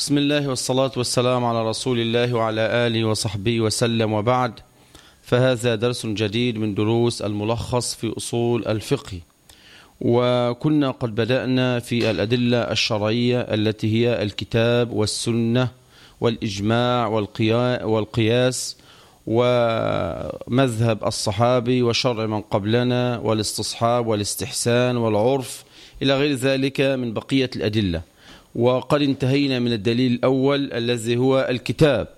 بسم الله والصلاة والسلام على رسول الله وعلى آله وصحبه وسلم وبعد. فهذا درس جديد من دروس الملخص في أصول الفقه. وكنا قد بدأنا في الأدلة الشرعية التي هي الكتاب والسنة والإجماع والقياس ومذهب الصحابي وشرع من قبلنا والاستصحاب والإستحسان والعرف إلى غير ذلك من بقية الأدلة. وقد انتهينا من الدليل الأول الذي هو الكتاب.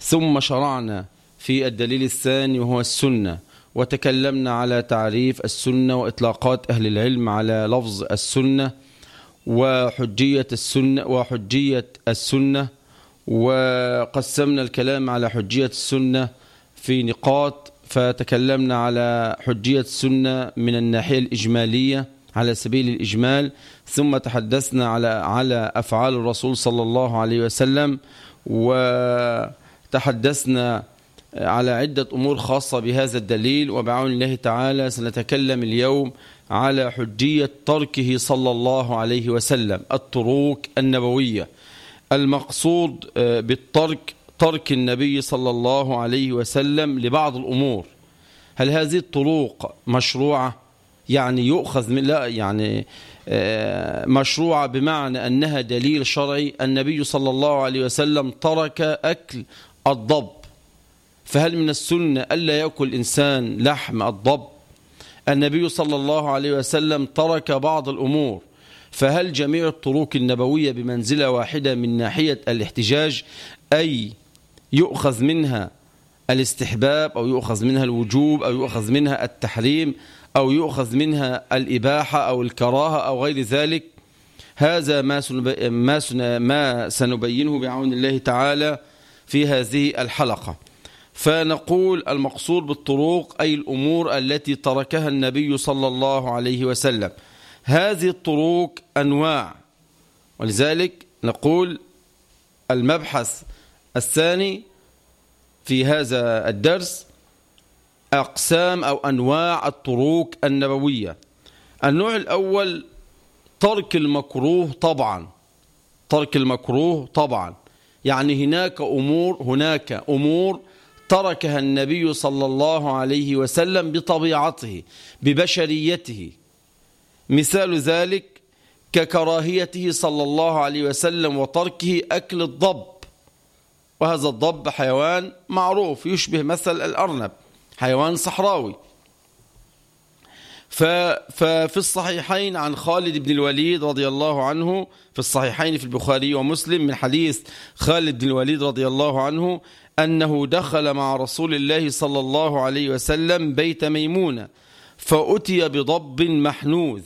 ثم شرعنا في الدليل الثاني وهو السنة. وتكلمنا على تعريف السنة وإطلاقات أهل العلم على لفظ السنة وحجية السنة وحجية السنة. وقسمنا الكلام على حجية السنة في نقاط. فتكلمنا على حجية السنة من الناحية الإجمالية على سبيل الإجمال. ثم تحدثنا على على أفعال الرسول صلى الله عليه وسلم وتحدثنا على عدة أمور خاصة بهذا الدليل وبعون الله تعالى سنتكلم اليوم على حجية تركه صلى الله عليه وسلم الطروق النبوية. المقصود بالترك ترك النبي صلى الله عليه وسلم لبعض الأمور. هل هذه الطرق مشروعة؟ يعني يؤخذ من لا يعني مشروعة بمعنى أنها دليل شرعي. النبي صلى الله عليه وسلم ترك أكل الضب. فهل من السنة ألا يأكل إنسان لحم الضب؟ النبي صلى الله عليه وسلم ترك بعض الأمور. فهل جميع الطرق النبوية بمنزلة واحدة من ناحية الاحتجاج أي يؤخذ منها الاستحباب أو يؤخذ منها الوجوب أو يؤخذ منها التحريم؟ أو يؤخذ منها الإباحة أو الكراهة أو غير ذلك هذا ما ما ما سنبينه بعون الله تعالى في هذه الحلقة. فنقول المقصود بالطرق أي الأمور التي تركها النبي صلى الله عليه وسلم. هذه الطرق أنواع. ولذلك نقول المبحث الثاني في هذا الدرس أقسام أو أنواع الطرق النبوية. النوع الأول ترك المكروه طبعا. ترك المكروه طبعا. يعني هناك أمور هناك أمور تركها النبي صلى الله عليه وسلم بطبيعته ببشريته. مثال ذلك ككراهيته صلى الله عليه وسلم وتركه أكل الضب. وهذا الضب حيوان معروف يشبه مثل الأرنب. حيوان صحراوي. ففي الصحيحين عن خالد بن الوليد رضي الله عنه في الصحيحين في البخاري ومسلم من حديث خالد بن الوليد رضي الله عنه أنه دخل مع رسول الله صلى الله عليه وسلم بيت ميمونة فأتي بضب محنوذ.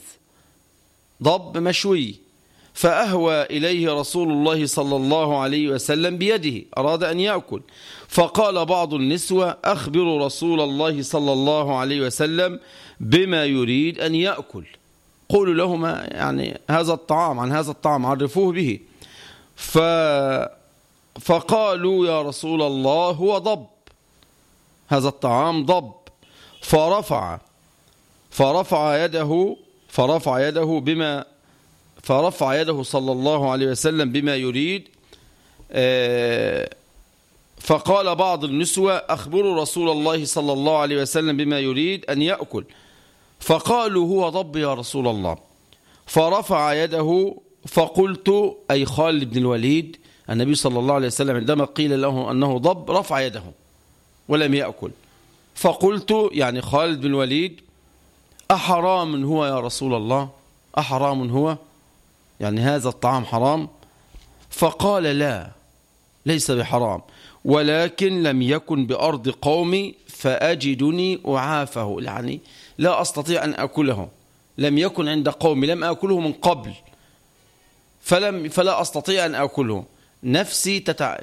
ضب مشوي. فأهوى إليه رسول الله صلى الله عليه وسلم بيده أراد أن يأكل. فقال بعض النسوة أخبروا رسول الله صلى الله عليه وسلم بما يريد أن يأكل. قولوا لهما يعني هذا الطعام عن هذا الطعام عرفوه به. ف فقالوا يا رسول الله هو ضب. هذا الطعام ضب. فرفع فرفع يده فرفع يده بما فرفع يده صلى الله عليه وسلم بما يريد فقال بعض النسوة أخبروا رسول الله صلى الله عليه وسلم بما يريد أن يأكل. فقالوا هو ضب يا رسول الله. فرفع يده فقلت أي خالد بن الوليد النبي صلى الله عليه وسلم عندما قيل له أنه ضب رفع يده ولم يأكل. فقلت يعني خالد بن الوليد أحرام هو يا رسول الله؟ أحرام هو؟ يعني هذا الطعام حرام؟ فقال لا ليس بحرام. ولكن لم يكن بأرض قومي فأجدني أعافه. يعني لا أستطيع أن أكله. لم يكن عند قومي لم أكله من قبل. فلم فلا أستطيع أن أكله. نفسي تتع...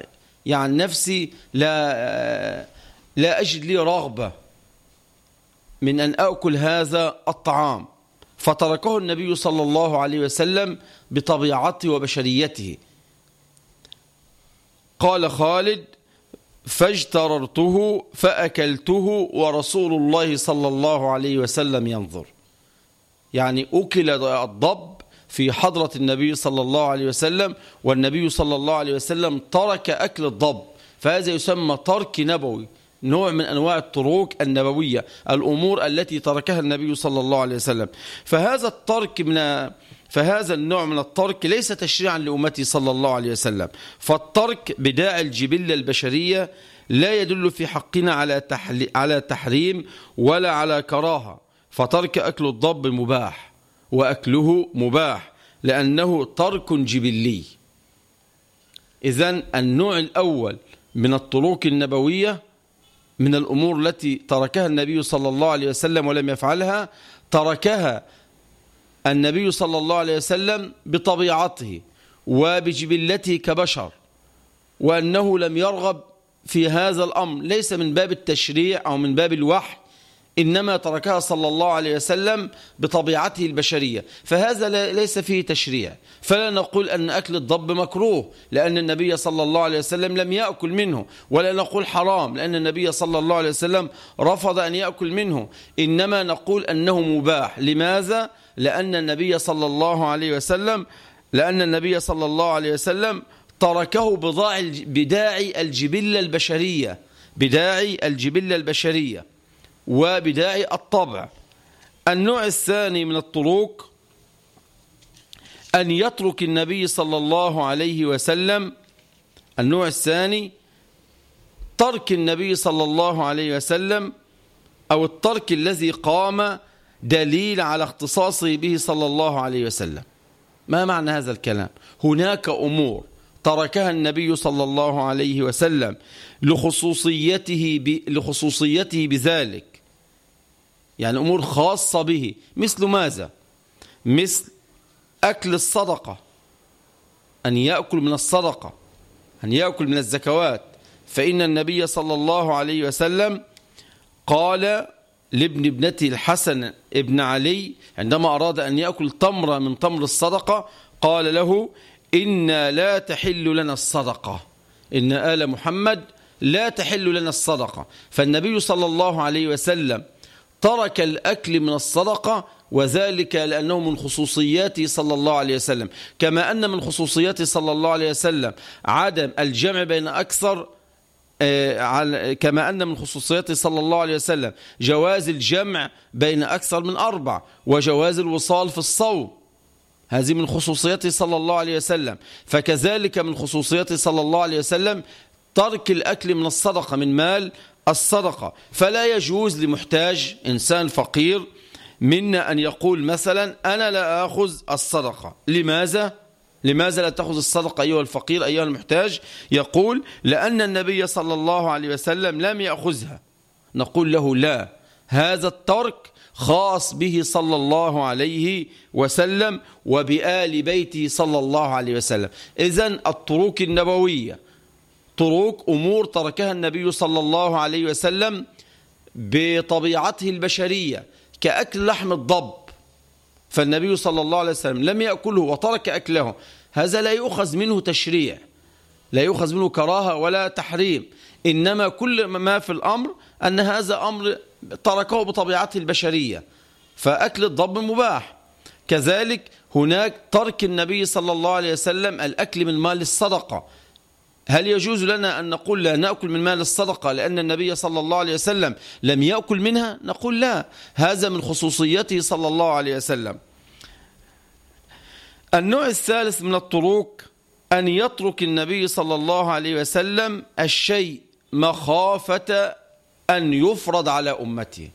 يعني نفسي لا لا أجد لي رغبة من أن أكل هذا الطعام. فتركه النبي صلى الله عليه وسلم بطبيعته وبشريته. قال خالد فاجتررته فأكلته ورسول الله صلى الله عليه وسلم ينظر. يعني أكل الضب في حضرة النبي صلى الله عليه وسلم والنبي صلى الله عليه وسلم ترك أكل الضب فهذا يسمى ترك نبوي. نوع من أنواع الطرق النبوية الأمور التي تركها النبي صلى الله عليه وسلم. فهذا الترك من فهذا النوع من الترك ليس تشريعا لأمتي صلى الله عليه وسلم. فالترك بداعي الجبلة البشرية لا يدل في حقنا على على تحريم ولا على كراهة. فترك أكل الضب مباح وأكله مباح لأنه ترك جبلي. إذن النوع الأول من الطرق النبوية من الأمور التي تركها النبي صلى الله عليه وسلم ولم يفعلها تركها النبي صلى الله عليه وسلم بطبيعته وبجبلته كبشر وأنه لم يرغب في هذا الأمر. ليس من باب التشريع أو من باب الوحي إنما تركها صلى الله عليه وسلم بطبيعته البشرية فهذا ليس فيه تشريع. فلا نقول أن أكل الضب مكروه لأن النبي صلى الله عليه وسلم لم يأكل منه ولا نقول حرام لأن النبي صلى الله عليه وسلم رفض أن يأكل منه. إنما نقول أنه مباح. لماذا؟ لأن النبي صلى الله عليه وسلم لأن النبي صلى الله عليه وسلم تركه بداعي الجبلة البشرية. بداعي الجبلة البشرية. وبداعي الطبع. النوع الثاني من الطرق أن يترك النبي صلى الله عليه وسلم. النوع الثاني ترك النبي صلى الله عليه وسلم أو الترك الذي قام دليل على اختصاصه به صلى الله عليه وسلم. ما معنى هذا الكلام؟ هناك أمور تركها النبي صلى الله عليه وسلم لخصوصيته, لخصوصيته بذلك. يعني أمور خاصة به. مثل ماذا؟ مثل أكل الصدقة. أن يأكل من الصدقة أن يأكل من الزكوات. فإن النبي صلى الله عليه وسلم قال لابن ابنته الحسن ابن علي عندما أراد أن يأكل تمرة من تمر الصدقة قال له إنا لا تحل لنا الصدقة. إن آل محمد لا تحل لنا الصدقة. فالنبي صلى الله عليه وسلم ترك الأكل من الصدقة وذلك لأنه من خصوصياته صلى الله عليه وسلم. كما أن من خصوصياته صلى الله عليه وسلم عدم الجمع بين أكثر آه، كما أن من خصوصياته صلى الله عليه وسلم جواز الجمع بين أكثر من أربع وجواز الوصال في الصوم. هذه من خصوصياته صلى الله عليه وسلم. فكذلك من خصوصياته صلى الله عليه وسلم ترك الأكل من الصدقة من مال الصدقة. فلا يجوز لمحتاج إنسان فقير منا أن يقول مثلا أنا لا أخذ الصدقة. لماذا؟ لماذا لا تأخذ الصدقة أيها الفقير أيها المحتاج؟ يقول لأن النبي صلى الله عليه وسلم لم يأخذها. نقول له لا هذا الترك خاص به صلى الله عليه وسلم وبآل بيته صلى الله عليه وسلم. إذن الطرق النبوية طرق أمور تركها النبي صلى الله عليه وسلم بطبيعته البشرية كأكل لحم الضب. فالنبي صلى الله عليه وسلم لم يأكله وترك أكله. هذا لا يؤخذ منه تشريع لا يؤخذ منه كراهة ولا تحريم. إنما كل ما في الأمر أن هذا أمر تركه بطبيعته البشرية. فأكل الضب مباح. كذلك هناك ترك النبي صلى الله عليه وسلم الأكل من مال الصدقة. هل يجوز لنا أن نقول لا نأكل من مال الصدقة لأن النبي صلى الله عليه وسلم لم يأكل منها؟ نقول لا هذا من خصوصيته صلى الله عليه وسلم. النوع الثالث من الطرق أن يترك النبي صلى الله عليه وسلم الشيء مخافة أن يفرض على أمته.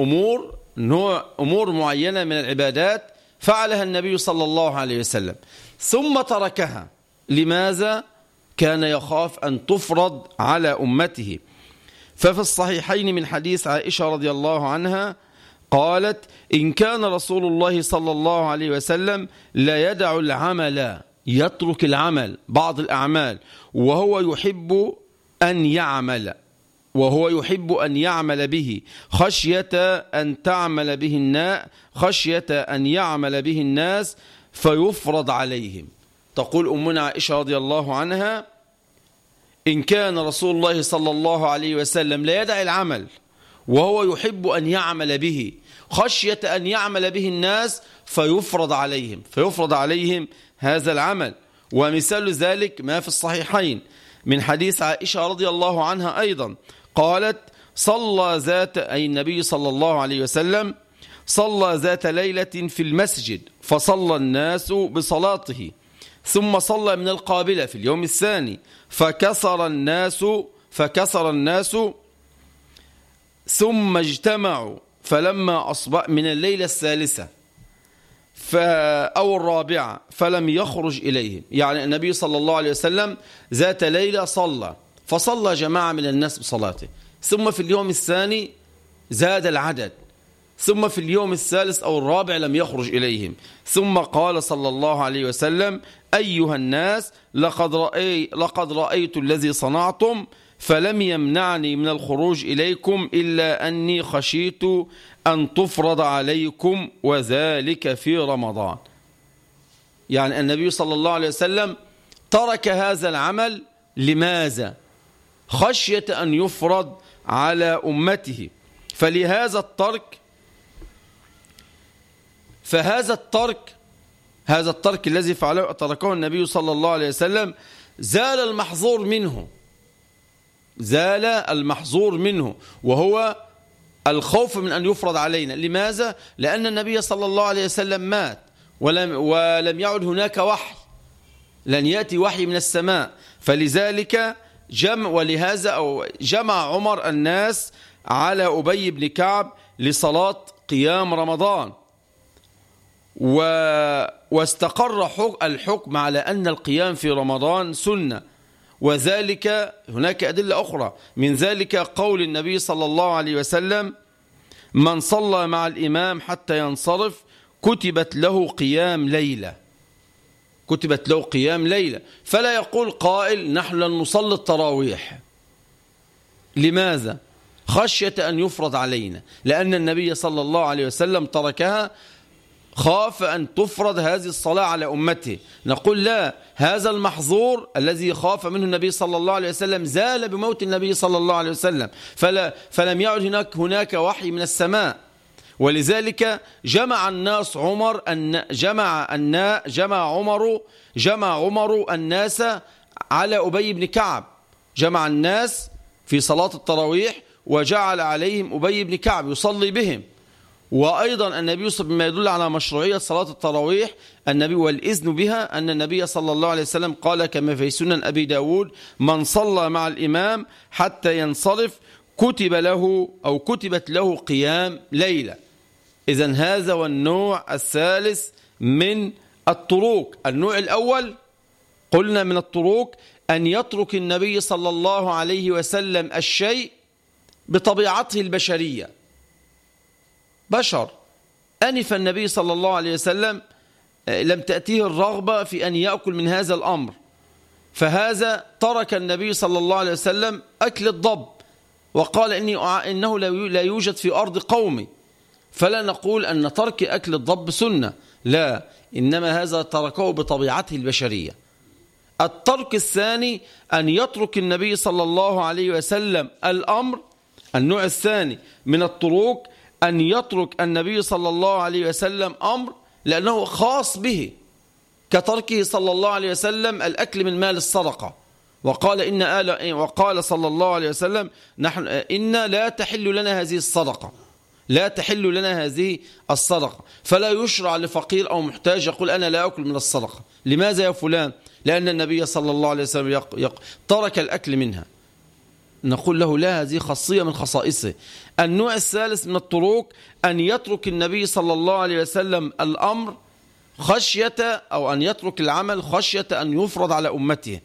أمور نوع أمور معينة من العبادات فعلها النبي صلى الله عليه وسلم ثم تركها. لماذا كان يخاف أن تفرض على أمته؟ ففي الصحيحين من حديث عائشة رضي الله عنها قالت إن كان رسول الله صلى الله عليه وسلم لا يدع العمل يترك العمل بعض الأعمال وهو يحب أن يعمل وهو يحب أن يعمل به خشية أن تعمل به الناس خشية أن يعمل به الناس فيفرض عليهم. تقول أمنا عائشة رضي الله عنها إن كان رسول الله صلى الله عليه وسلم لا يدع العمل وهو يحب أن يعمل به خشية أن يعمل به الناس فيفرض عليهم فيفرض عليهم هذا العمل. ومثال ذلك ما في الصحيحين من حديث عائشة رضي الله عنها أيضا قالت صلى ذات أي النبي صلى الله عليه وسلم صلى ذات ليلة في المسجد فصلى الناس بصلاته. ثم صلى من القابلة في اليوم الثاني. فكسر الناس فكسر الناس ثم اجتمعوا. فلما أصبح من الليلة الثالثة أو الرابعة فلم يخرج إليهم. يعني النبي صلى الله عليه وسلم ذات ليلة صلى. فصلى جماعة من الناس بصلاته. ثم في اليوم الثاني زاد العدد. ثم في اليوم الثالث أو الرابع لم يخرج إليهم. ثم قال صلى الله عليه وسلم أيها الناس لقد, رأي لقد رأيت الذي صنعتم فلم يمنعني من الخروج إليكم إلا أني خشيت أن تفرض عليكم وذلك في رمضان. يعني النبي صلى الله عليه وسلم ترك هذا العمل لماذا؟ خشية أن يفرض على أمته. فلهذا الترك فهذا الترك هذا الترك الذي فعله تركه النبي صلى الله عليه وسلم زال المحظور منه. زال المحظور منه. وهو الخوف من أن يفرض علينا. لماذا؟ لأن النبي صلى الله عليه وسلم مات ولم, ولم يعد هناك وحي. لن يأتي وحي من السماء. فلذلك جمع ولهذا أو جمع عمر الناس على أبي بن كعب لصلاة قيام رمضان. و واستقر الحكم على أن القيام في رمضان سنة. وذلك هناك أدلة أخرى. من ذلك قول النبي صلى الله عليه وسلم من صلى مع الإمام حتى ينصرف كتبت له قيام ليلة. كتبت له قيام ليلة. فلا يقول قائل نحن لن نصلي التراويح. لماذا؟ خشية أن يفرض علينا. لأن النبي صلى الله عليه وسلم تركها خاف أن تفرض هذه الصلاة على أمته. نقول لا هذا المحظور الذي خاف منه النبي صلى الله عليه وسلم زال بموت النبي صلى الله عليه وسلم. فلا فلم يعد هناك هناك وحي من السماء. ولذلك جمع الناس عمر أن جمع أن جمع عمر جمع عمر الناس على أبي بن كعب. جمع الناس في صلاة التراويح وجعل عليهم أبي بن كعب يصلي بهم. وأيضا النبي بما يدل على مشروعية صلاة التراويح النبي والإذن بها أن النبي صلى الله عليه وسلم قال كما في سنن أبي داود من صلى مع الإمام حتى ينصرف كتب له أو كتبت له قيام ليلة. إذا هذا هو النوع الثالث من الطرق. النوع الأول قلنا من الطرق أن يترك النبي صلى الله عليه وسلم الشيء بطبيعته البشرية. بشر. أنف النبي صلى الله عليه وسلم آه، لم تأتيه الرغبة في أن يأكل من هذا الأمر. فهذا ترك النبي صلى الله عليه وسلم أكل الضب وقال إني إنه لا يوجد في أرض قومي. فلا نقول أن ترك أكل الضب سنة لا إنما هذا تركه بطبيعته البشرية. الترك الثاني أن يترك النبي صلى الله عليه وسلم الأمر النوع الثاني من الطرق أن يترك النبي صلى الله عليه وسلم أمر لأنه خاص به كتركه صلى الله عليه وسلم الأكل من مال الصدقة. وقال إن آل وقال صلى الله عليه وسلم نحن إن لا تحل لنا هذه الصدقة. لا تحل لنا هذه الصدقة. فلا يشرع لفقير أو محتاج يقول أنا لا أكل من الصدقة. لماذا يا فلان؟ لأن النبي صلى الله عليه وسلم يق... يق... ترك الأكل منها. نقول له لا هذه خاصية من خصائصه. النوع الثالث من الطرق أن يترك النبي صلى الله عليه وسلم الأمر خشية أو أن يترك العمل خشية أن يفرض على أمته.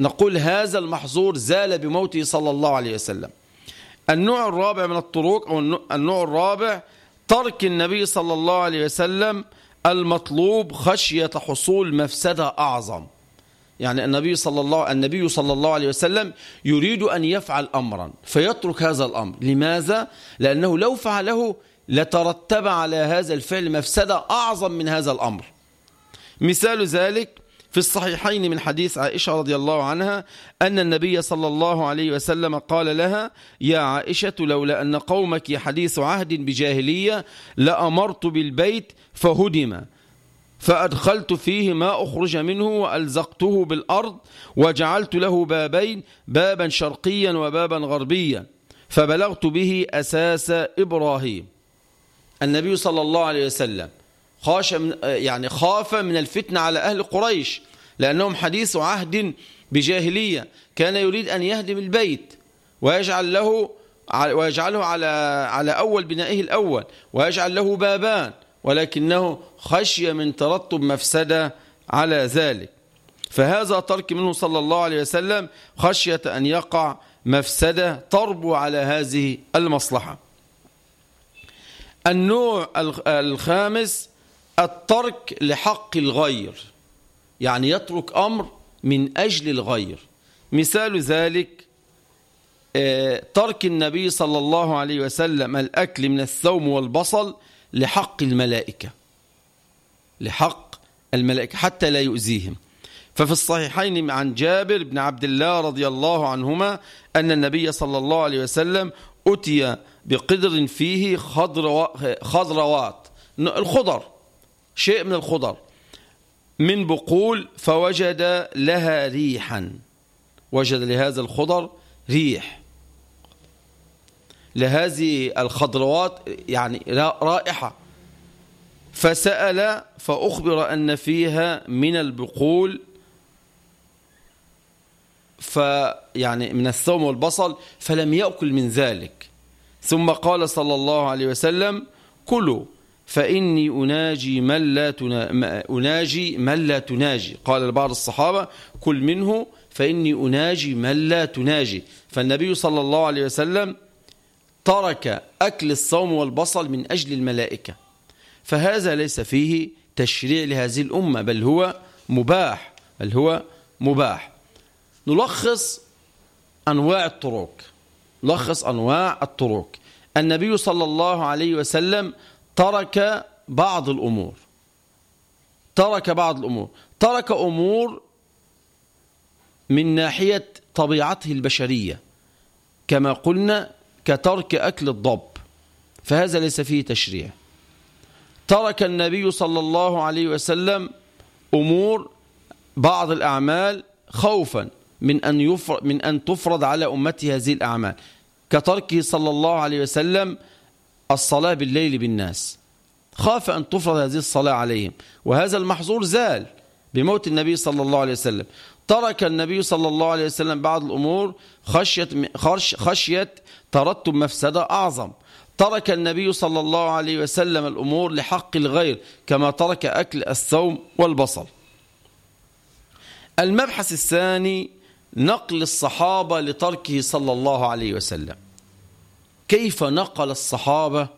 نقول هذا المحظور زال بموته صلى الله عليه وسلم. النوع الرابع من الطرق أو النوع الرابع ترك النبي صلى الله عليه وسلم المطلوب خشية حصول مفسدة أعظم. يعني النبي صلى الله النبي صلى الله عليه وسلم يريد أن يفعل أمرا فيترك هذا الأمر. لماذا؟ لأنه لو فعله لترتب على هذا الفعل مفسدة أعظم من هذا الأمر. مثال ذلك في الصحيحين من حديث عائشة رضي الله عنها أن النبي صلى الله عليه وسلم قال لها يا عائشة لولا أن قومك حديث عهد بجاهلية لأمرت بالبيت فهدم. فأدخلت فيه ما أخرج منه وألزقته بالأرض وجعلت له بابين بابا شرقيا وبابا غربيا فبلغت به أساس إبراهيم. النبي صلى الله عليه وسلم خاش من يعني خاف من الفتنة على أهل قريش لأنهم حديث عهد بجاهلية. كان يريد أن يهدم البيت ويجعل له ويجعله على على أول بنائه الأول ويجعل له بابان. ولكنه خشي من ترتب مفسدة على ذلك. فهذا ترك منه صلى الله عليه وسلم خشية أن يقع مفسدة تربو على هذه المصلحة. النوع الخامس الترك لحق الغير يعني يترك أمر من أجل الغير. مثال ذلك آه، ترك النبي صلى الله عليه وسلم الأكل من الثوم والبصل لحق الملائكة لحق الملائكة حتى لا يؤذيهم. ففي الصحيحين عن جابر بن عبد الله رضي الله عنهما أن النبي صلى الله عليه وسلم أتي بقدر فيه خضروات الخضر شيء من الخضر من بقول فوجد لها ريحا. وجد لهذا الخضر ريح. لهذه الخضروات يعني رائحة. فسأل فأخبر أن فيها من البقول فيعني من الثوم والبصل فلم يأكل من ذلك. ثم قال صلى الله عليه وسلم كلوا فإني أناجي من لا أناجي من لا تناجي. قال لبعض الصحابة كل منه فإني أناجي من لا تناجي. فالنبي صلى الله عليه وسلم ترك أكل الصوم والبصل من أجل الملائكة. فهذا ليس فيه تشريع لهذه الأمة بل هو مباح بل هو مباح. نلخص أنواع الطرق. نلخص أنواع الطرق. النبي صلى الله عليه وسلم ترك بعض الأمور. ترك بعض الأمور. ترك أمور من ناحية طبيعته البشرية. كما قلنا كترك أكل الضب فهذا ليس فيه تشريع. ترك النبي صلى الله عليه وسلم أمور بعض الأعمال خوفا من أن, يفرض من أن تفرض على أمته هذه الأعمال. كتركه صلى الله عليه وسلم الصلاة بالليل بالناس. خاف أن تفرض هذه الصلاة عليهم. وهذا المحظور زال بموت النبي صلى الله عليه وسلم. ترك النبي صلى الله عليه وسلم بعض الأمور خشية, خشية ترتب مفسدة أعظم. ترك النبي صلى الله عليه وسلم الأمور لحق الغير كما ترك أكل الثوم والبصل. المبحث الثاني نقل الصحابة لتركه صلى الله عليه وسلم. كيف نقل الصحابة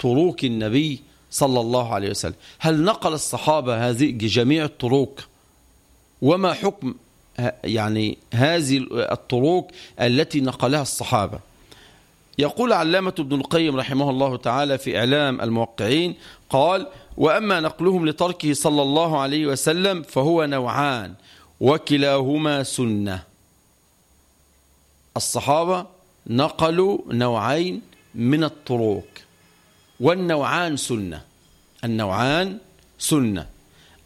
طروق النبي صلى الله عليه وسلم؟ هل نقل الصحابة هذه جميع الطرق وما حكم يعني هذه الطرق التي نقلها الصحابة؟ يقول علامة ابن القيم رحمه الله تعالى في إعلام الموقعين قال وأما نقلهم لتركه صلى الله عليه وسلم فهو نوعان وكلاهما سنة. الصحابة نقلوا نوعين من الطرق والنوعان سنة النوعان سنة.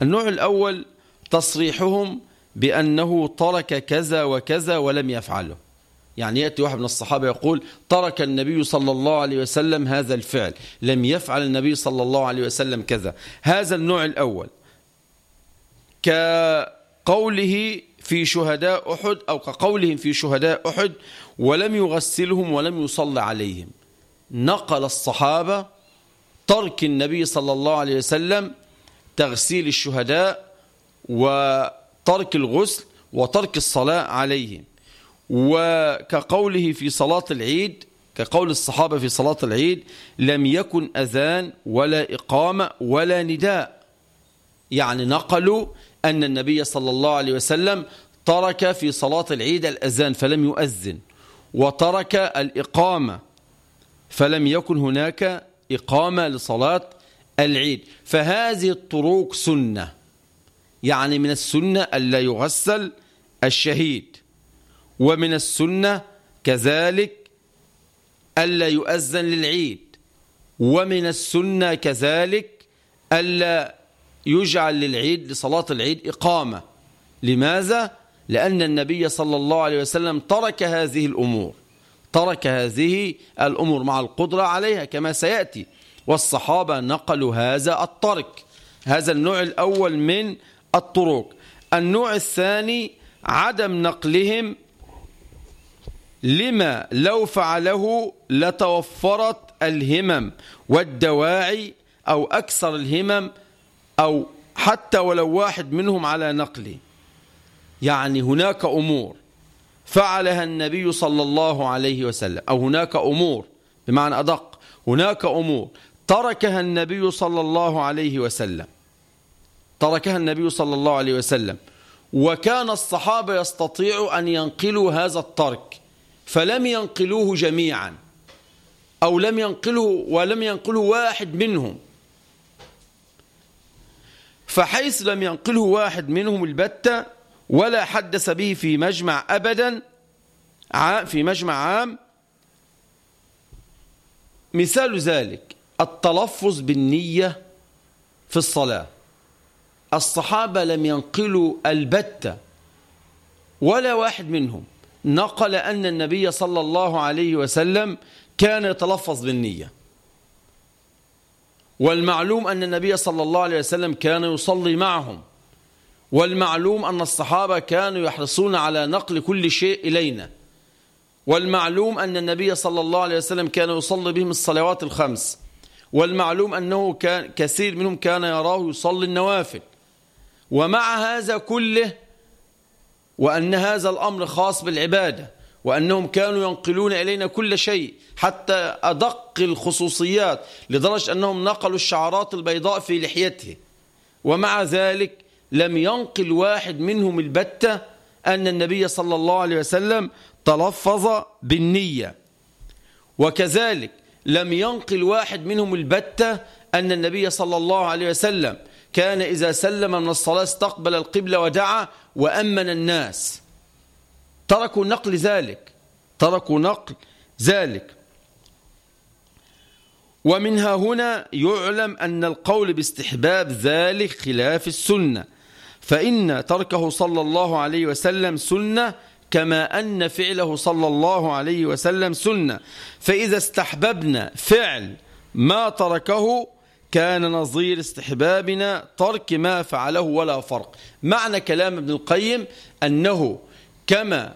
النوع الأول تصريحهم بأنه ترك كذا وكذا ولم يفعله. يعني يأتي واحد من الصحابة يقول ترك النبي صلى الله عليه وسلم هذا الفعل لم يفعل النبي صلى الله عليه وسلم كذا. هذا النوع الأول. كقوله في شهداء أحد أو كقولهم في شهداء أحد ولم يغسلهم ولم يصلى عليهم. نقل الصحابة ترك النبي صلى الله عليه وسلم تغسيل الشهداء وترك الغسل وترك الصلاة عليهم. وكقوله في صلاة العيد كقول الصحابة في صلاة العيد لم يكن أذان ولا إقامة ولا نداء. يعني نقلوا أن النبي صلى الله عليه وسلم ترك في صلاة العيد الأذان فلم يؤذن وترك الإقامة فلم يكن هناك إقامة لصلاة العيد. فهذه الطرق سنة يعني من السنة ألا يغسل الشهيد. ومن السنة كذلك ألا يؤذن للعيد. ومن السنة كذلك ألا يجعل للعيد لصلاة العيد إقامة. لماذا؟ لأن النبي صلى الله عليه وسلم ترك هذه الأمور ترك هذه الأمور مع القدرة عليها كما سيأتي. والصحابة نقلوا هذا الترك هذا النوع الأول من الطرق. النوع الثاني عدم نقلهم لما لو فعله لتوفرت الهمم والدواعي أو أكثر الهمم أو حتى ولو واحد منهم على نقله. يعني هناك أمور فعلها النبي صلى الله عليه وسلم أو هناك أمور بمعنى أدق هناك أمور تركها النبي صلى الله عليه وسلم. تركها النبي صلى الله عليه وسلم. وكان الصحابة يستطيعوا أن ينقلوا هذا الترك. فلم ينقلوه جميعا أو لم ينقله ولم ينقله واحد منهم. فحيث لم ينقله واحد منهم البتة ولا حدث به في مجمع أبدا في مجمع عام. مثال ذلك التلفظ بالنية في الصلاة. الصحابة لم ينقلوا البتة ولا واحد منهم. نقل أن النبي صلى الله عليه وسلم كان يتلفظ بالنية. والمعلوم أن النبي صلى الله عليه وسلم كان يصلي معهم. والمعلوم أن الصحابة كانوا يحرصون على نقل كل شيء إلينا. والمعلوم أن النبي صلى الله عليه وسلم كان يصلي بهم الصلوات الخمس. والمعلوم أنه كان كثير منهم كان يراه يصلي النوافل. ومع هذا كله وأن هذا الأمر خاص بالعبادة وأنهم كانوا ينقلون إلينا كل شيء حتى أدق الخصوصيات لدرجة أنهم نقلوا الشعرات البيضاء في لحيته ومع ذلك لم ينقل واحد منهم البتة أن النبي صلى الله عليه وسلم تلفظ بالنية. وكذلك لم ينقل واحد منهم البتة أن النبي صلى الله عليه وسلم كان إذا سلم من الصلاة استقبل القبلة ودعا وأمن الناس. تركوا نقل ذلك. تركوا نقل ذلك. ومنها هنا يعلم أن القول باستحباب ذلك خلاف السنة. فإن تركه صلى الله عليه وسلم سنة كما أن فعله صلى الله عليه وسلم سنة. فإذا استحببنا فعل ما تركه كان نظير استحبابنا ترك ما فعله ولا فرق. معنى كلام ابن القيم أنه كما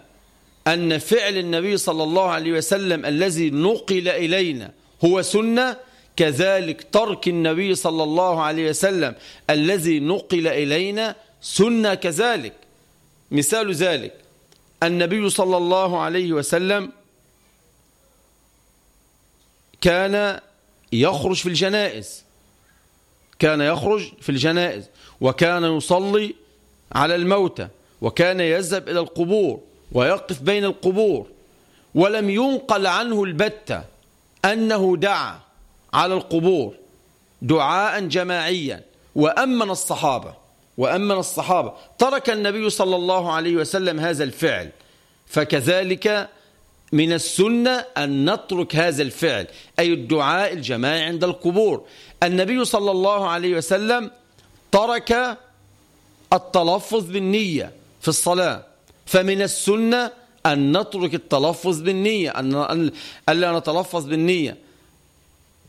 أن فعل النبي صلى الله عليه وسلم الذي نقل إلينا هو سنة كذلك ترك النبي صلى الله عليه وسلم الذي نقل إلينا سنة كذلك. مثال ذلك النبي صلى الله عليه وسلم كان يخرج في الجنائز. كان يخرج في الجنائز وكان يصلي على الموتى وكان يذهب إلى القبور ويقف بين القبور ولم ينقل عنه البتة أنه دعا على القبور دعاء جماعيا. وأمن الصحابة وأمن الصحابة. ترك النبي صلى الله عليه وسلم هذا الفعل فكذلك من السنة أن نترك هذا الفعل أي الدعاء الجماعي عند القبور. النبي صلى الله عليه وسلم ترك التلفظ بالنية في الصلاة. فمن السنة أن نترك التلفظ بالنية أن ألا نتلفظ بالنية.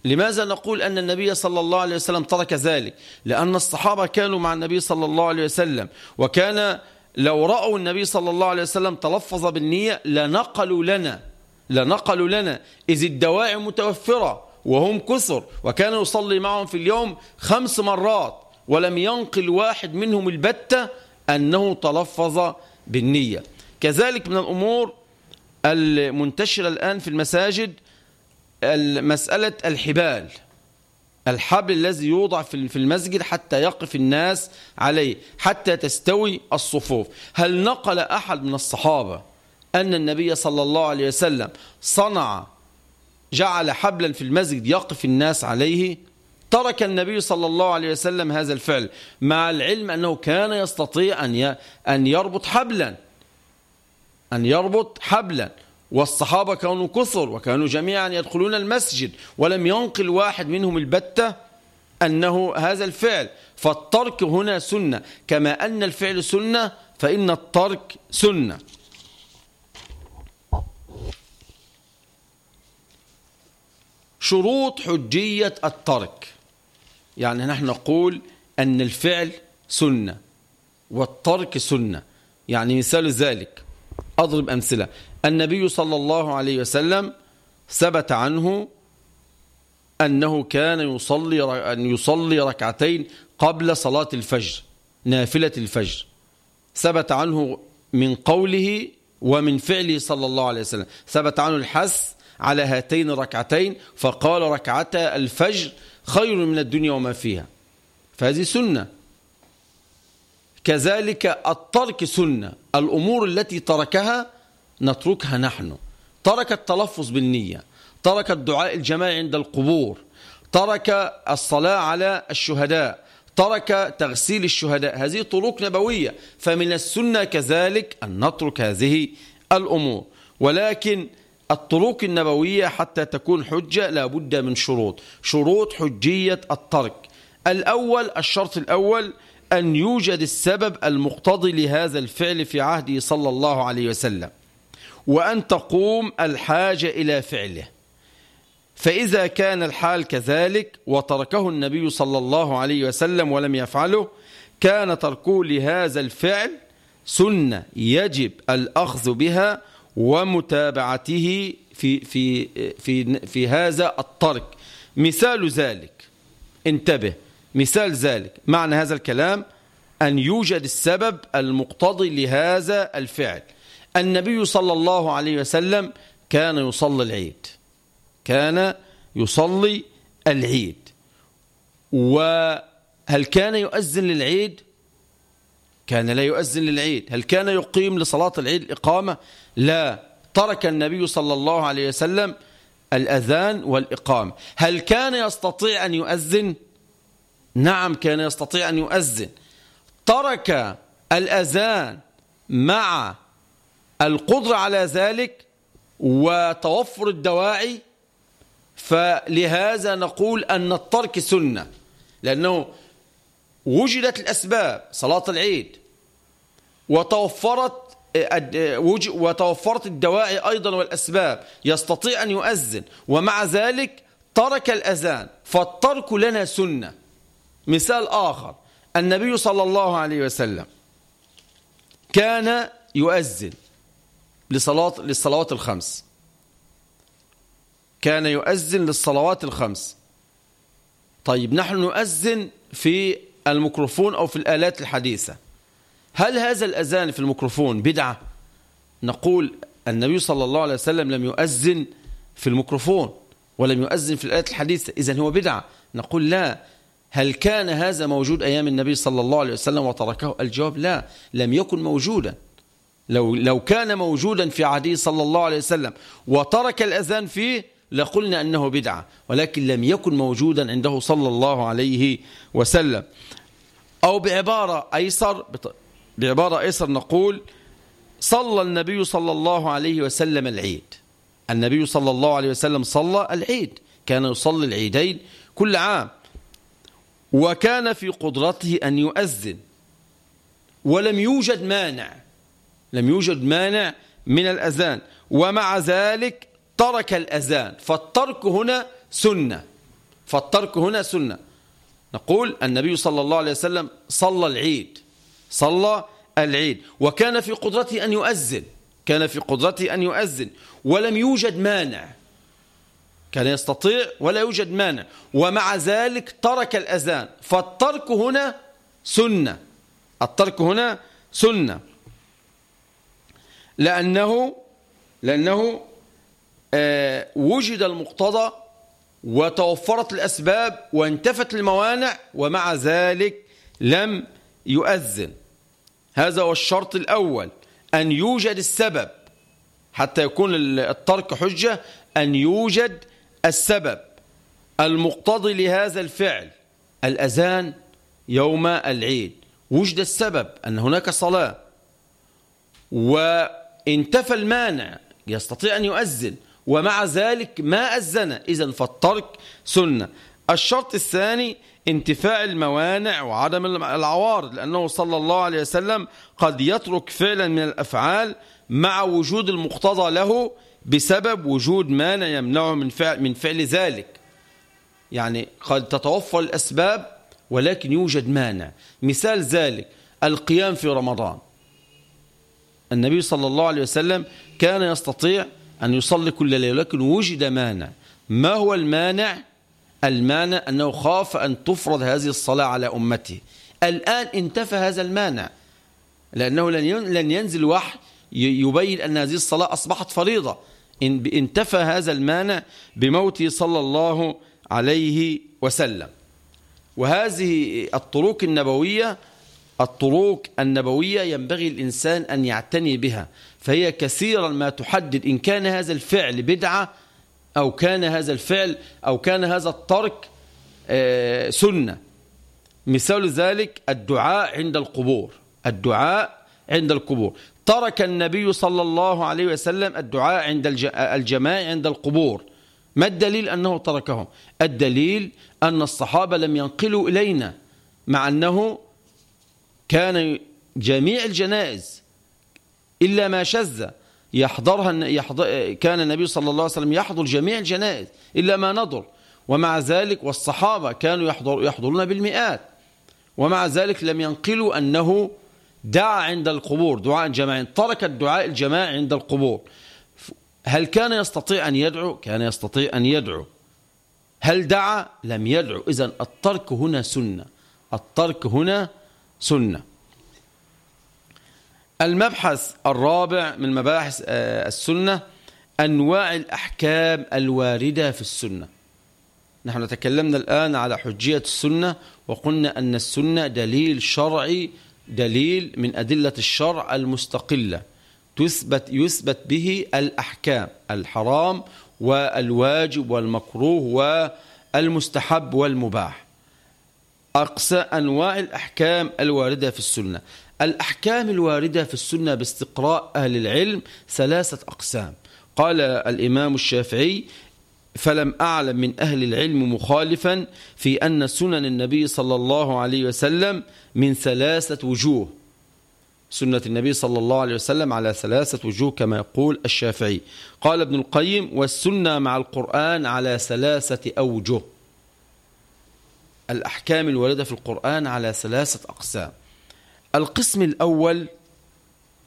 لماذا نقول أن النبي صلى الله عليه وسلم ترك ذلك؟ لأن الصحابة كانوا مع النبي صلى الله عليه وسلم وكان لو رأوا النبي صلى الله عليه وسلم تلفظ بالنية لنقلوا لنا لنقلوا لنا. إذ الدواعي متوفرة وهم كثر وكان يصلي معهم في اليوم خمس مرات ولم ينقل واحد منهم البتة أنه تلفظ بالنية. كذلك من الأمور المنتشرة الآن في المساجد مسألة الحبال. الحبل الذي يوضع في المسجد حتى يقف الناس عليه حتى تستوي الصفوف. هل نقل أحد من الصحابة أن النبي صلى الله عليه وسلم صنع جعل حبلا في المسجد يقف الناس عليه؟ ترك النبي صلى الله عليه وسلم هذا الفعل مع العلم أنه كان يستطيع أن يربط حبلا أن يربط حبلا. والصحابة كانوا كثر وكانوا جميعا يدخلون المسجد ولم ينقل واحد منهم البتة أنه هذا الفعل. فالترك هنا سنة. كما أن الفعل سنة فإن الترك سنة. شروط حجية الترك. يعني نحن نقول أن الفعل سنة والترك سنة. يعني مثال ذلك. أضرب أمثلة. النبي صلى الله عليه وسلم ثبت عنه أنه كان يصلي أن يصلي ركعتين قبل صلاة الفجر نافلة الفجر. ثبت عنه من قوله ومن فعله صلى الله عليه وسلم. ثبت عنه الحث على هاتين الركعتين فقال ركعتا الفجر خير من الدنيا وما فيها. فهذه سنة. كذلك الترك سنة الأمور التي تركها نتركها نحن. ترك التلفظ بالنية ترك الدعاء الجماعي عند القبور ترك الصلاة على الشهداء ترك تغسيل الشهداء. هذه طرق نبوية فمن السنة كذلك أن نترك هذه الأمور. ولكن الطرق النبوية حتى تكون حجة لابد من شروط. شروط حجية الترك. الأول الشرط الأول أن يوجد السبب المقتضي لهذا الفعل في عهده صلى الله عليه وسلم. وأن تقوم الحاجة إلى فعله. فإذا كان الحال كذلك وتركه النبي صلى الله عليه وسلم ولم يفعله كان تركه لهذا الفعل سنة يجب الأخذ بها ومتابعته في, في, في, في هذا الترك. مثال ذلك انتبه مثال ذلك معنى هذا الكلام أن يوجد السبب المقتضي لهذا الفعل. النبي صلى الله عليه وسلم كان يصلي العيد. كان يصلي العيد. وهل كان يؤذن للعيد؟ كان لا يؤذن للعيد. هل كان يقيم لصلاة العيد الإقامة؟ لا. ترك النبي صلى الله عليه وسلم الأذان والإقامة. هل كان يستطيع أن يؤذن؟ نعم كان يستطيع أن يؤذن. ترك الأذان مع القدرة على ذلك وتوفر الدواعي فلهذا نقول أن الترك سنة لأنه وجدت الأسباب صلاة العيد وتوفرت وتوفرت الدواعي أيضا والأسباب يستطيع أن يؤذن ومع ذلك ترك الأذان فالترك لنا سنة. مثال آخر النبي صلى الله عليه وسلم كان يؤذن. لصلاة للصلوات الخمس. كان يؤذن للصلوات الخمس. طيب نحن نؤذن في الميكروفون أو في الآلات الحديثة. هل هذا الأذان في الميكروفون بدعة؟ نقول النبي صلى الله عليه وسلم لم يؤذن في الميكروفون ولم يؤذن في الآلات الحديثة. إذن هو بدعة. نقول لا. هل كان هذا موجود أيام النبي صلى الله عليه وسلم وتركه؟ الجواب لا. لم يكن موجودا. لو, لو كان موجودا في عهده صلى الله عليه وسلم وترك الأذان فيه لقلنا أنه بدعة ولكن لم يكن موجودا عنده صلى الله عليه وسلم. أو بعبارة أيسر بعبارة أيسر نقول صلى النبي صلى الله عليه وسلم العيد. النبي صلى الله عليه وسلم صلى العيد كان يصلي العيدين كل عام. وكان في قدرته أن يؤذن ولم يوجد مانع. لم يوجد مانع من الأذان ومع ذلك ترك الأذان فالترك هنا سنة فالترك هنا سنة. نقول النبي صلى الله عليه وسلم صلى العيد صلى العيد وكان في قدرته أن يؤذن كان في قدرته أن يؤذن ولم يوجد مانع. كان يستطيع ولا يوجد مانع. ومع ذلك ترك الأذان فالترك هنا سنة. الترك هنا سنة. لأنه لأنه آه وجد المقتضى وتوفرت الأسباب وانتفت الموانع ومع ذلك لم يؤذن. هذا هو الشرط الأول أن يوجد السبب حتى يكون الترك حجة أن يوجد السبب. المقتضي لهذا الفعل الأذان يوم العيد. وجد السبب أن هناك صلاة. وانتفى المانع يستطيع أن يؤذن ومع ذلك ما أذن. إذا فالترك سنة. الشرط الثاني انتفاع الموانع وعدم العوارض لأنه صلى الله عليه وسلم قد يترك فعلا من الأفعال مع وجود المقتضى له بسبب وجود مانع يمنعه من فعل, من فعل ذلك. يعني قد تتوفر الأسباب ولكن يوجد مانع. مثال ذلك القيام في رمضان. النبي صلى الله عليه وسلم كان يستطيع أن يصلي كل ليلة لكن وجد مانع. ما هو المانع؟ المانع أنه خاف أن تفرض هذه الصلاة على أمته. الآن انتفى هذا المانع لأنه لن ينزل وحي يبين أن هذه الصلاة أصبحت فريضة. انتفى هذا المانع بموته صلى الله عليه وسلم. وهذه الطرق النبوية الطرق النبوية ينبغي الإنسان أن يعتني بها فهي كثيرا ما تحدد إن كان هذا الفعل بدعة أو كان هذا الفعل أو كان هذا الترك آه، سنة. مثال ذلك الدعاء عند القبور الدعاء عند القبور. ترك النبي صلى الله عليه وسلم الدعاء عند الجماع عند القبور. ما الدليل أنه تركه الدليل أن الصحابة لم ينقلوا إلينا مع أنه كان جميع الجنائز إلا ما شذ. يحضرها يحضر كان النبي صلى الله عليه وسلم يحضر جميع الجنائز إلا ما نضر. ومع ذلك والصحابة كانوا يحضر يحضرون بالمئات. ومع ذلك لم ينقلوا أنه دعا عند القبور دعاء جماعي ترك الدعاء الجماعي عند القبور. هل كان يستطيع أن يدعو؟ كان يستطيع أن يدعو. هل دعا؟ لم يدعو. إذا الترك هنا سنة. الترك هنا سنة. المبحث الرابع من مباحث آه، السنة أنواع الأحكام الواردة في السنة. نحن تكلمنا الآن على حجية السنة وقلنا أن السنة دليل شرعي دليل من أدلة الشرع المستقلة. تثبت يثبت به الأحكام الحرام والواجب والمكروه والمستحب والمباح. أقصى أنواع الأحكام الواردة في السنة. الأحكام الواردة في السنة باستقراء أهل العلم ثلاثة أقسام. قال الإمام الشافعي فلم أعلم من أهل العلم مخالفا في أن سنن النبي صلى الله عليه وسلم من ثلاثة وجوه. سنة النبي صلى الله عليه وسلم على ثلاثة وجوه كما يقول الشافعي. قال ابن القيم والسنة مع القرآن على ثلاثة أوجه. الأحكام الواردة في القرآن على ثلاثة أقسام. القسم الأول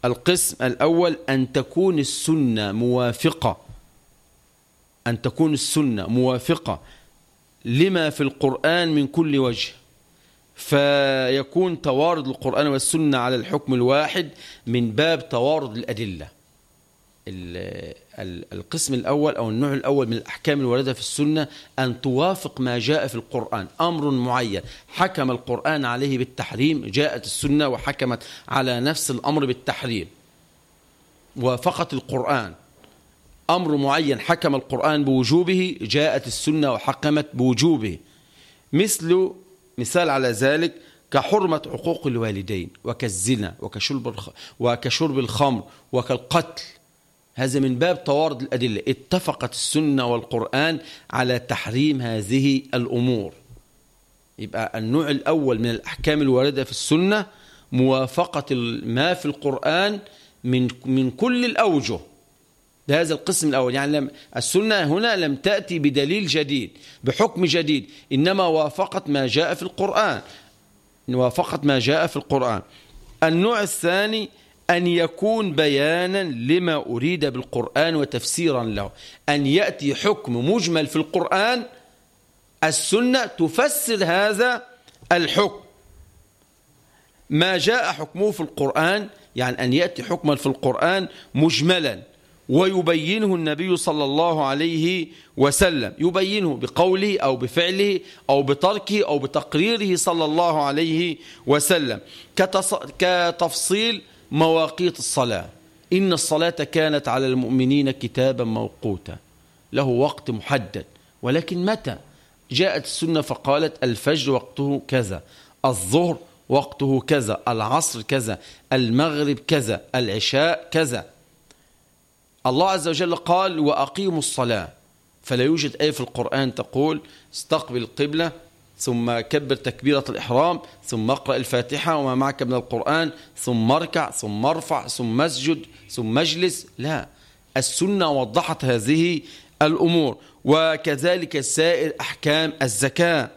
القسم الأول أن تكون السنة موافقة. أن تكون السنة موافقة لما في القرآن من كل وجه. فيكون توارد القرآن والسنة على الحكم الواحد من باب توارد الأدلة. القسم الأول أو النوع الأول من الأحكام الواردة في السنة أن توافق ما جاء في القرآن. أمر معين. حكم القرآن عليه بالتحريم جاءت السنة وحكمت على نفس الأمر بالتحريم. وافقت القرآن. أمر معين. حكم القرآن بوجوبه جاءت السنة وحكمت بوجوبه. مثل مثال على ذلك كحرمة عقوق الوالدين وكالزنا وكشرب وكشرب الخمر وكالقتل. هذا من باب توارد الأدلة. اتفقت السنة والقرآن على تحريم هذه الأمور. يبقى النوع الأول من الأحكام الواردة في السنة موافقة ما في القرآن من من كل الأوجه. هذا القسم الأول. يعني لم السنة هنا لم تأتي بدليل جديد بحكم جديد إنما وافقت ما جاء في القرآن. وافقت ما جاء في القرآن. النوع الثاني أن يكون بيانا لما أريد بالقرآن وتفسيرا له. أن يأتي حكم مجمل في القرآن السنة تفسر هذا الحكم. ما جاء حكمه في القرآن يعني أن يأتي حكما في القرآن مجملا ويبينه النبي صلى الله عليه وسلم. يبينه بقوله أو بفعله أو بتركه أو بتقريره صلى الله عليه وسلم. كتفصيل مواقيت الصلاة. إن الصلاة كانت على المؤمنين كتابا موقوتا. له وقت محدد. ولكن متى؟ جاءت السنة فقالت الفجر وقته كذا الظهر وقته كذا العصر كذا المغرب كذا العشاء كذا. الله عز وجل قال وأقيموا الصلاة. فلا يوجد آية في القرآن تقول استقبل القبلة ثم كبر تكبيرة الإحرام ثم اقرأ الفاتحة وما معك من القرآن ثم اركع ثم ارفع ثم اسجد ثم اجلس. لا السنة وضحت هذه الأمور. وكذلك سائر أحكام الزكاة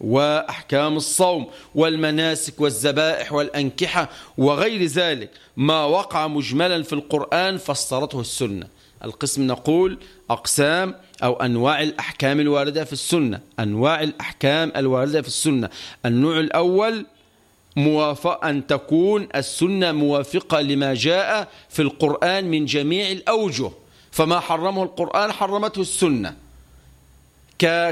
وأحكام الصوم والمناسك والذبائح والأنكحة وغير ذلك. ما وقع مجملا في القرآن فسرته السنة. القسم نقول أقسام أو أنواع الأحكام الواردة في السنة. أنواع الأحكام الواردة في السنة. النوع الأول موافق أن تكون السنة موافقة لما جاء في القرآن من جميع الأوجه. فما حرمه القرآن حرمته السنة.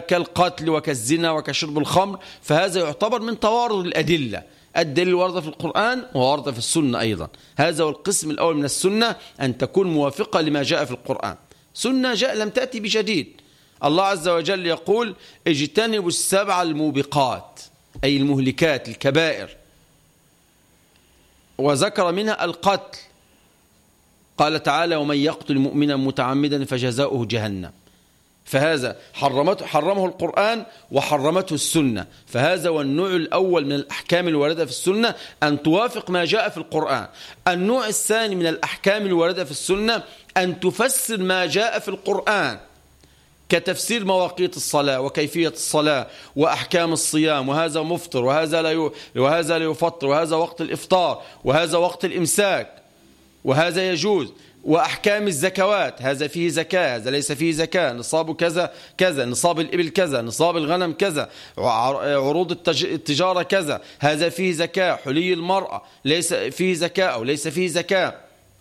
كالقتل وكالزنا وكشرب الخمر. فهذا يعتبر من توارد الأدلة. الدليل ورد في القرآن وورد في السنة أيضا. هذا هو القسم الأول من السنة أن تكون موافقة لما جاء في القرآن. سنة جاء لم تأتي بجديد. الله عز وجل يقول اجتنبوا السبع الموبقات أي المهلكات الكبائر. وذكر منها القتل. قال تعالى ومن يقتل مؤمنا متعمدا فجزاؤه جهنم. فهذا حرمته حرمه القرآن وحرمته السنة. فهذا هو النوع الأول من الأحكام الواردة في السنة أن توافق ما جاء في القرآن. النوع الثاني من الأحكام الواردة في السنة أن تفسر ما جاء في القرآن كتفسير مواقيت الصلاة وكيفية الصلاة وأحكام الصيام وهذا مفطر وهذا لا وهذا لا يفطر وهذا وقت الإفطار وهذا وقت الإمساك وهذا يجوز. وأحكام الزكوات. هذا فيه زكاة هذا ليس فيه زكاة. نصاب كذا كذا. نصاب الإبل كذا. نصاب الغنم كذا. عروض التجارة كذا. هذا فيه زكاة. حلي المرأة. ليس فيه زكاة أو ليس فيه زكاة.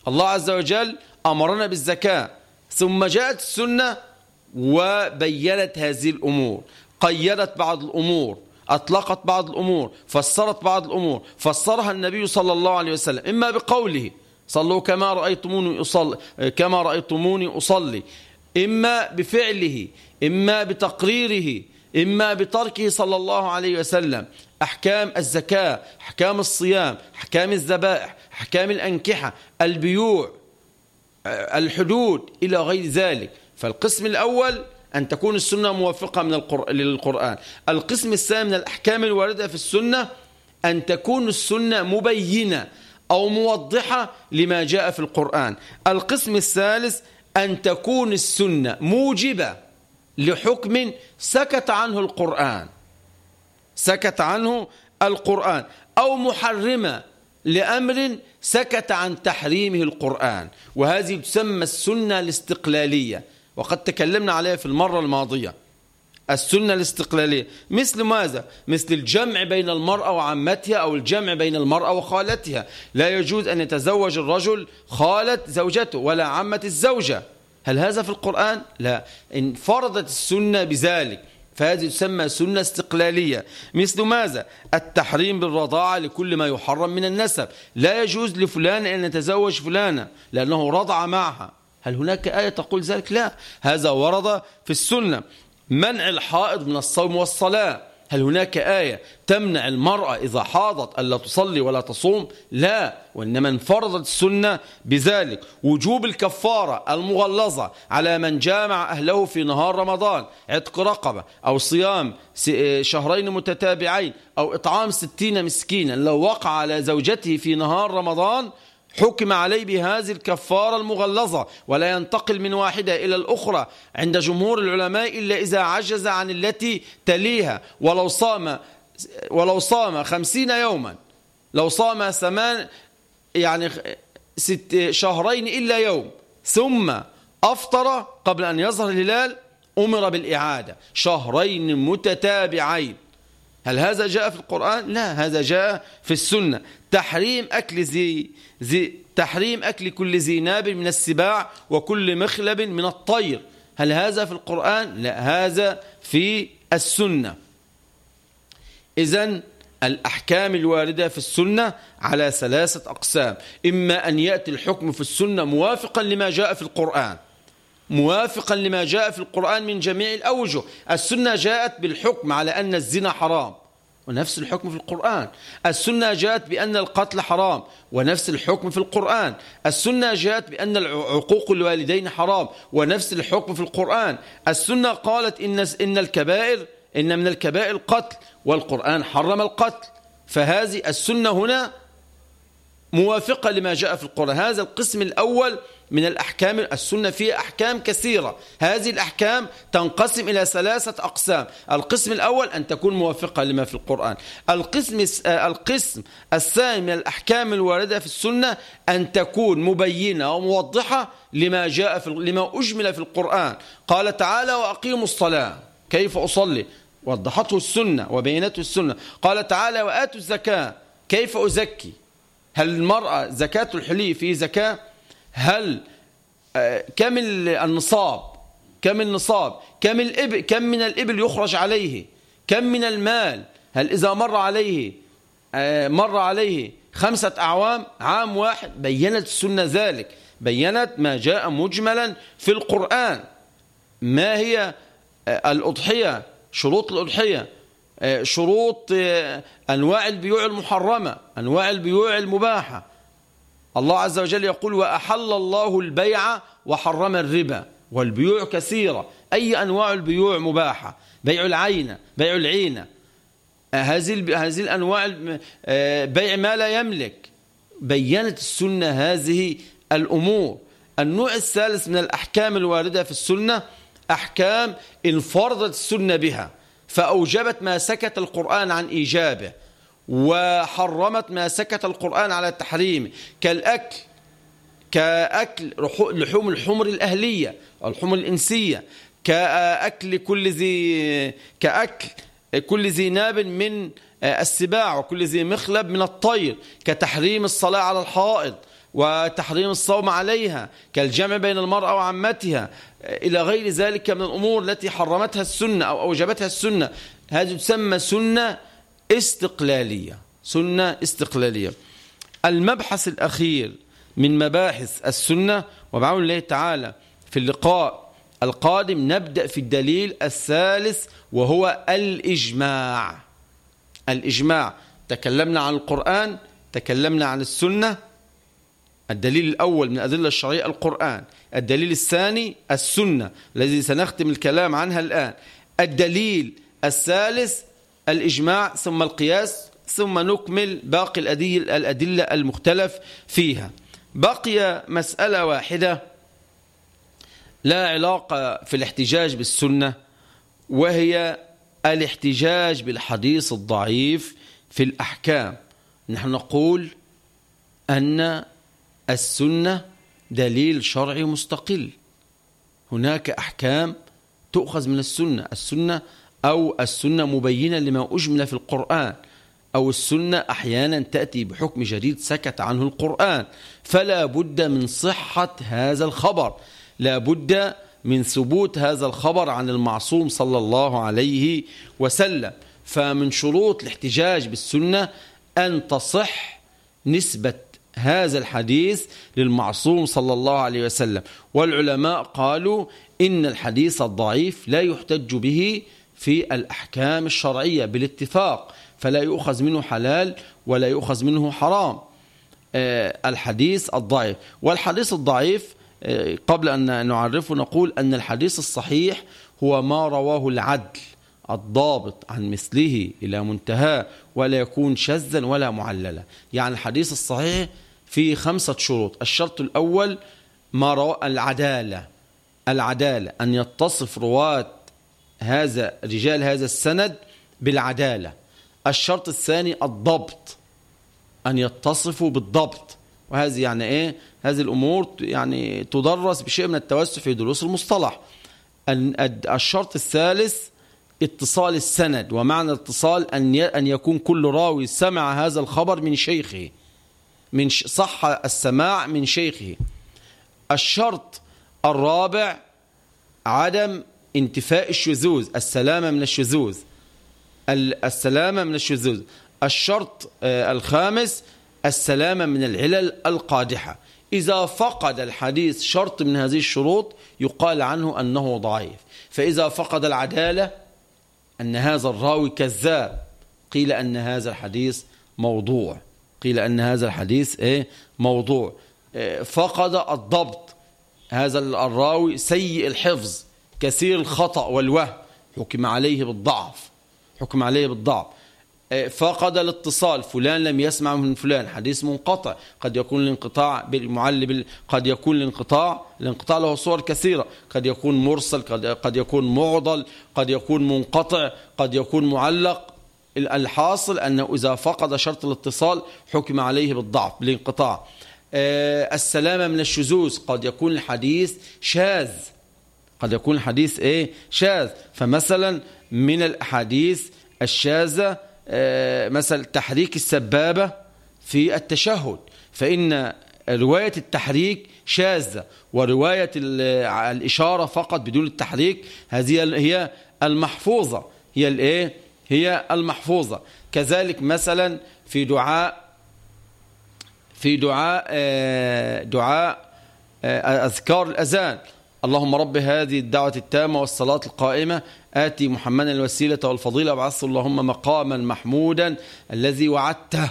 الله عز وجل أمرنا بالزكاة. ثم جاءت السنة وبينت هذه الأمور. قيدت بعض الأمور. أطلقت بعض الأمور. فسرت بعض الأمور. فسرها النبي صلى الله عليه وسلم. إما بقوله صلوا كما رأيتموني أصلي كما رأيتموني أصلي. إما بفعله إما بتقريره إما بتركه صلى الله عليه وسلم. أحكام الزكاة أحكام الصيام أحكام الذبائح أحكام الأنكحة البيوع الحدود إلى غير ذلك. فالقسم الأول أن تكون السنة موافقة من للقرآن. القسم الثاني من الأحكام الواردة في السنة أن تكون السنة مبينة. أو موضحة لما جاء في القرآن. القسم الثالث أن تكون السنة موجبة لحكم سكت عنه القرآن. سكت عنه القرآن. أو محرمة لأمر سكت عن تحريمه القرآن. وهذه تسمى السنة الاستقلالية. وقد تكلمنا عليها في المرة الماضية. السنة الاستقلالية. مثل ماذا؟ مثل الجمع بين المرأة وعمتها أو الجمع بين المرأة وخالتها. لا يجوز أن يتزوج الرجل خالة زوجته ولا عمة الزوجة. هل هذا في القرآن؟ لا. انفرضت السنة بذلك فهذه تسمى سنة استقلالية. مثل ماذا؟ التحريم بالرضاعة لكل ما يحرم من النسب. لا يجوز لفلان أن يتزوج فلانة لأنه رضع معها. هل هناك آية تقول ذلك؟ لا. هذا ورد في السنة. منع الحائض من الصوم والصلاة. هل هناك آية تمنع المرأة إذا حاضت ألا تصلي ولا تصوم؟ لا وإنما انفرضت السنة. بذلك وجوب الكفارة المغلظة على من جامع أهله في نهار رمضان عتق رقبة أو صيام شهرين متتابعين أو إطعام ستين مسكينا لو وقع على زوجته في نهار رمضان حكم عليه بهذه الكفارة المغلظة ولا ينتقل من واحدة إلى الأخرى عند جمهور العلماء إلا إذا عجز عن التي تليها. ولو صام ولو صام خمسين يوما لو صام ثمان يعني ست شهرين إلا يوم ثم أفطر قبل أن يظهر الهلال أمر بالإعادة. شهرين متتابعين. هل هذا جاء في القرآن؟ لا هذا جاء في السنة. تحريم أكل ذي, ذي تحريم أكل كل ذي ناب من السباع وكل مخلب من الطير. هل هذا في القرآن؟ لا هذا في السنة. إذن الأحكام الواردة في السنة على ثلاثة أقسام. إما أن يأتي الحكم في السنة موافقا لما جاء في القرآن. موافقا لما جاء في القرآن من جميع الأوجه. السنة جاءت بالحكم على أن الزنا حرام ونفس الحكم في القرآن. السنة جاءت بأن القتل حرام ونفس الحكم في القرآن. السنة جاءت بأن عقوق الوالدين حرام ونفس الحكم في القرآن. السنة قالت إن, إن الكبائر إن من الكبائر القتل والقرآن حرم القتل. فهذه السنة هنا موافقة لما جاء في القرآن. هذا القسم الأول من الأحكام السنة فيها أحكام كثيرة. هذه الأحكام تنقسم إلى ثلاثة أقسام. القسم الأول أن تكون موافقة لما في القرآن. القسم, القسم الثاني من الأحكام الواردة في السنة أن تكون مبينة وموضحة لما جاء في لما أجمل في القرآن. قال تعالى وأقيموا الصلاة. كيف أصلي؟ وضحته السنة وبينته السنة. قال تعالى وآتوا الزكاة. كيف أزكي؟ هل المرأة زكاة الحلي في زكاة؟ هل آه، كم النصاب؟ كم النصاب؟ كم الإبل كم من الإبل يخرج عليه؟ كم من المال؟ هل إذا مر عليه آه، مر عليه خمسة أعوام عام واحد بينت السنة ذلك بينت ما جاء مجملا في القرآن. ما هي آه، الأضحية؟ شروط الأضحية شروط أنواع البيوع المحرمة أنواع البيوع المباحة. الله عز وجل يقول وأحل الله البيع وحرم الربا والبيوع كثيرة. أي أنواع البيوع مباحة؟ بيع العينة بيع العينة. هذه هذه الأنواع آه، بيع ما لا يملك. بينت السنة هذه الأمور. النوع الثالث من الأحكام الواردة في السنة أحكام انفرضت السنة بها فأوجبت ما سكت القرآن عن إيجابه. وحرمت ما سكت القرآن على التحريم كالأكل كأكل لحوم الحمر الأهلية الحمر الإنسية كأكل كل ذي كأكل كل ذي ناب من السباع وكل ذي مخلب من الطير كتحريم الصلاة على الحائض وتحريم الصوم عليها كالجمع بين المرأة وعمتها إلى غير ذلك من الأمور التي حرمتها السنة أو أوجبتها السنة. هذه تسمى سنة استقلالية سنة استقلالية. المبحث الأخير من مباحث السنة وبعون الله تعالى في اللقاء القادم نبدأ في الدليل الثالث وهو الإجماع. الإجماع تكلمنا عن القرآن تكلمنا عن السنة. الدليل الأول من أدلة الشرعية القرآن. الدليل الثاني السنة الذي سنختم الكلام عنها الآن. الدليل الثالث الإجماع ثم القياس ثم نكمل باقي الأدلة المختلف فيها. بقي مسألة واحدة لا علاقة في الاحتجاج بالسنة وهي الاحتجاج بالحديث الضعيف في الأحكام. نحن نقول أن السنة دليل شرعي مستقل. هناك أحكام تؤخذ من السنة. السنة أو السنة مبينة لما أجمل في القرآن أو السنة أحيانا تأتي بحكم جديد سكت عنه القرآن. فلا بد من صحة هذا الخبر. لا بد من ثبوت هذا الخبر عن المعصوم صلى الله عليه وسلم. فمن شروط الاحتجاج بالسنة أن تصح نسبة هذا الحديث للمعصوم صلى الله عليه وسلم. والعلماء قالوا إن الحديث الضعيف لا يحتج به في الأحكام الشرعية بالاتفاق فلا يؤخذ منه حلال ولا يؤخذ منه حرام. آه، الحديث الضعيف. والحديث الضعيف آه، قبل أن نعرفه نقول أن الحديث الصحيح هو ما رواه العدل الضابط عن مثله إلى منتهى ولا يكون شذا ولا معللا. يعني الحديث الصحيح فيه خمسة شروط. الشرط الأول ما روى العدالة. العدالة أن يتصف رواة هذا رجال هذا السند بالعدالة. الشرط الثاني الضبط أن يتصفوا بالضبط. وهذه يعني إيه؟ هذه الأمور يعني تدرس بشيء من التوسع في دروس المصطلح. الشرط الثالث اتصال السند ومعنى الاتصال أن أن يكون كل راوي سمع هذا الخبر من شيخه من صح السماع من شيخه. الشرط الرابع عدم انتفاء الشذوذ السلامة من الشذوذ. السلامة من الشذوذ. الشرط آه، الخامس السلامة من العلل القادحة. إذا فقد الحديث شرط من هذه الشروط يقال عنه أنه ضعيف. فإذا فقد العدالة أن هذا الراوي كذاب. قيل أن هذا الحديث موضوع. قيل أن هذا الحديث إيه؟ موضوع. إيه، فقد الضبط. هذا الراوي سيء الحفظ. كثير الخطأ والوهم. حكم عليه بالضعف. حكم عليه بالضعف. إيه، فقد الاتصال. فلان لم يسمع من فلان. حديث منقطع. قد يكون الانقطاع بالمعلم قد يكون الانقطاع الانقطاع له صور كثيرة. قد يكون مرسل قد, قد يكون معضل قد يكون منقطع قد يكون معلق. الحاصل أنه إذا فقد شرط الاتصال حكم عليه بالضعف بالانقطاع. إيه، السلامة من الشذوذ. قد يكون الحديث شاذ. قد يكون الحديث إيه؟ شاذ. فمثلا من الأحاديث الشاذة آه، مثل تحريك السبابة في التشهد. فإن رواية التحريك شاذة ورواية الإشارة فقط بدون التحريك هذه هي المحفوظة. هي الايه هي المحفوظة. كذلك مثلا في دعاء في دعاء آه، دعاء آه، أذكار الأذان. اللهم رب هذه الدعوة التامة والصلاة القائمة. آتي محمدا الوسيلة والفضيلة. وابعثه اللهم مقاما محمودا. الذي وعدته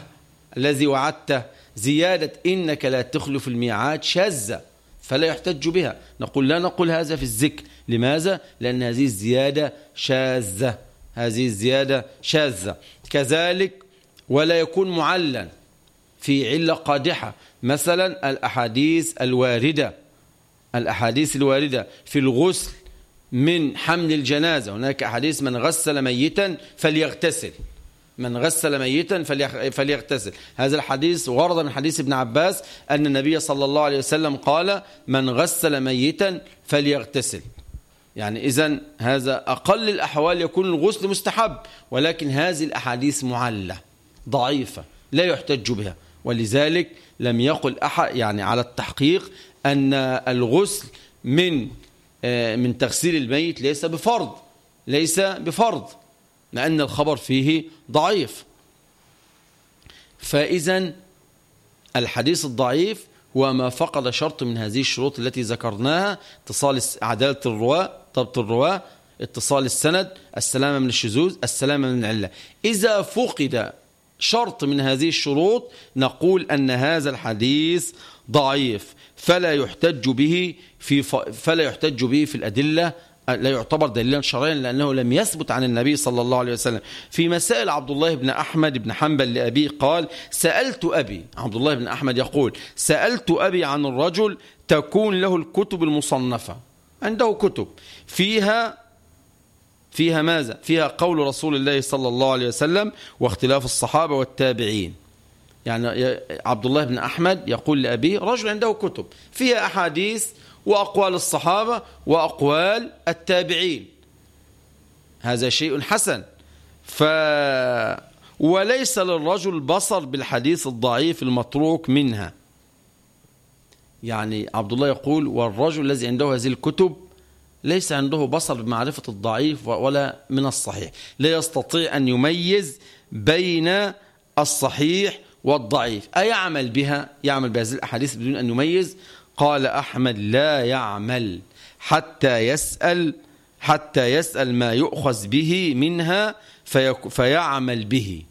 الذي وعدته. زيادة إنك لا تخلف الميعاد شاذة فلا يحتج بها. نقول لا نقول هذا في الذكر. لماذا؟ لأن هذه الزيادة شاذة. هذه الزيادة شاذة. كذلك ولا يكون معلا في علة قادحة. مثلا الأحاديث الواردة. الأحاديث الواردة في الغسل من حمل الجنازة. هناك أحاديث من غسل ميتا فليغتسل. من غسل ميتا فليغتسل. هذا الحديث ورد من حديث ابن عباس أن النبي صلى الله عليه وسلم قال من غسل ميتا فليغتسل. يعني إذا هذا أقل الأحوال يكون الغسل مستحب ولكن هذه الأحاديث معلة ضعيفة لا يحتج بها. ولذلك لم يقل أحد يعني على التحقيق أن الغسل من آه، من تغسيل الميت ليس بفرض ليس بفرض لأن الخبر فيه ضعيف. فإذا الحديث الضعيف هو ما فقد شرط من هذه الشروط التي ذكرناها اتصال عدالة الرواة ضبط الرواة اتصال السند السلامة من الشذوذ السلامة من العلة. إذا فقد شرط من هذه الشروط نقول أن هذا الحديث ضعيف. فلا يحتج به في فلا يحتج به في الأدلة لا يعتبر دليلا شرعيا لأنه لم يثبت عن النبي صلى الله عليه وسلم. في مسائل عبد الله بن أحمد بن حنبل لأبيه قال سألت أبي عبد الله بن أحمد يقول سألت أبي عن الرجل تكون له الكتب المصنفة. عنده كتب. فيها فيها ماذا؟ فيها قول رسول الله صلى الله عليه وسلم واختلاف الصحابة والتابعين. يعني عبد الله بن أحمد يقول لأبيه رجل عنده كتب فيها أحاديث وأقوال الصحابة وأقوال التابعين. هذا شيء حسن. ف وليس للرجل بصر بالحديث الضعيف المتروك منها. يعني عبد الله يقول والرجل الذي عنده هذه الكتب ليس عنده بصر بمعرفة الضعيف ولا من الصحيح. لا يستطيع أن يميز بين الصحيح والضعيف. أيعمل بها؟ يعمل بهذه الأحاديث بدون أن يميز قال أحمد لا يعمل حتى يسأل حتى يسأل ما يؤخذ به منها فيعمل به.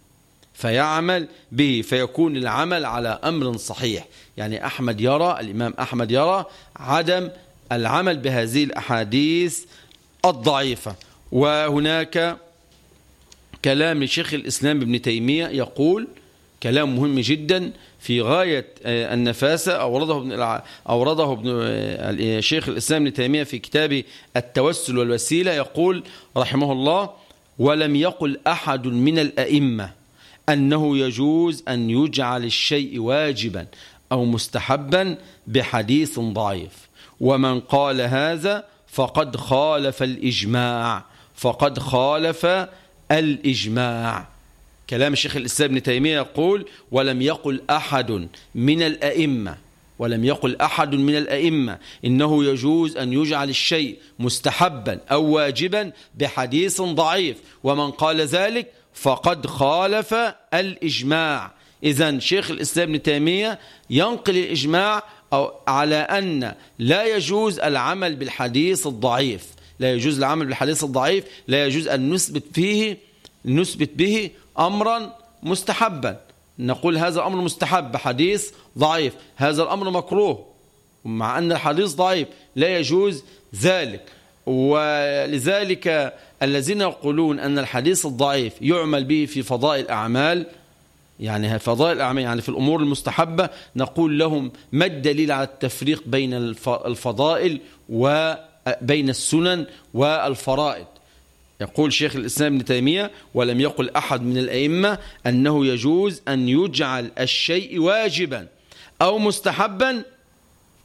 فيعمل به فيكون العمل على أمر صحيح. يعني أحمد يرى الإمام أحمد يرى عدم العمل بهذه الأحاديث الضعيفة. وهناك كلام لشيخ الإسلام ابن تيمية يقول كلام مهم جدا في غاية آه، النفاسة أورده ابن أورده ابن آه، شيخ الإسلام ابن تيمية في كتاب التوسل والوسيلة يقول رحمه الله ولم يقل أحد من الأئمة أنه يجوز أن يجعل الشيء واجبا أو مستحبا بحديث ضعيف. ومن قال هذا فقد خالف الإجماع فقد خالف الإجماع. كلام الشيخ الإسلام ابن تيمية يقول ولم يقل أحد من الأئمة ولم يقل أحد من الأئمة إنه يجوز أن يجعل الشيء مستحبا أو واجبا بحديث ضعيف ومن قال ذلك فقد خالف الإجماع. إذا شيخ الإسلام ابن تيمية ينقل الإجماع أو على أن لا يجوز العمل بالحديث الضعيف. لا يجوز العمل بالحديث الضعيف لا يجوز أن نثبت فيه نثبت به أمرا مستحبا. نقول هذا أمر مستحب حديث ضعيف. هذا الأمر مكروه. مع أن الحديث ضعيف لا يجوز ذلك. ولذلك الذين يقولون أن الحديث الضعيف يعمل به في فضاء الأعمال يعني فضاء الأعمال يعني في الأمور المستحبة نقول لهم ما الدليل على التفريق بين الفضائل وبين السنن والفرائض؟ يقول شيخ الإسلام ابن تيمية ولم يقل أحد من الأئمة أنه يجوز أن يجعل الشيء واجبا أو مستحبا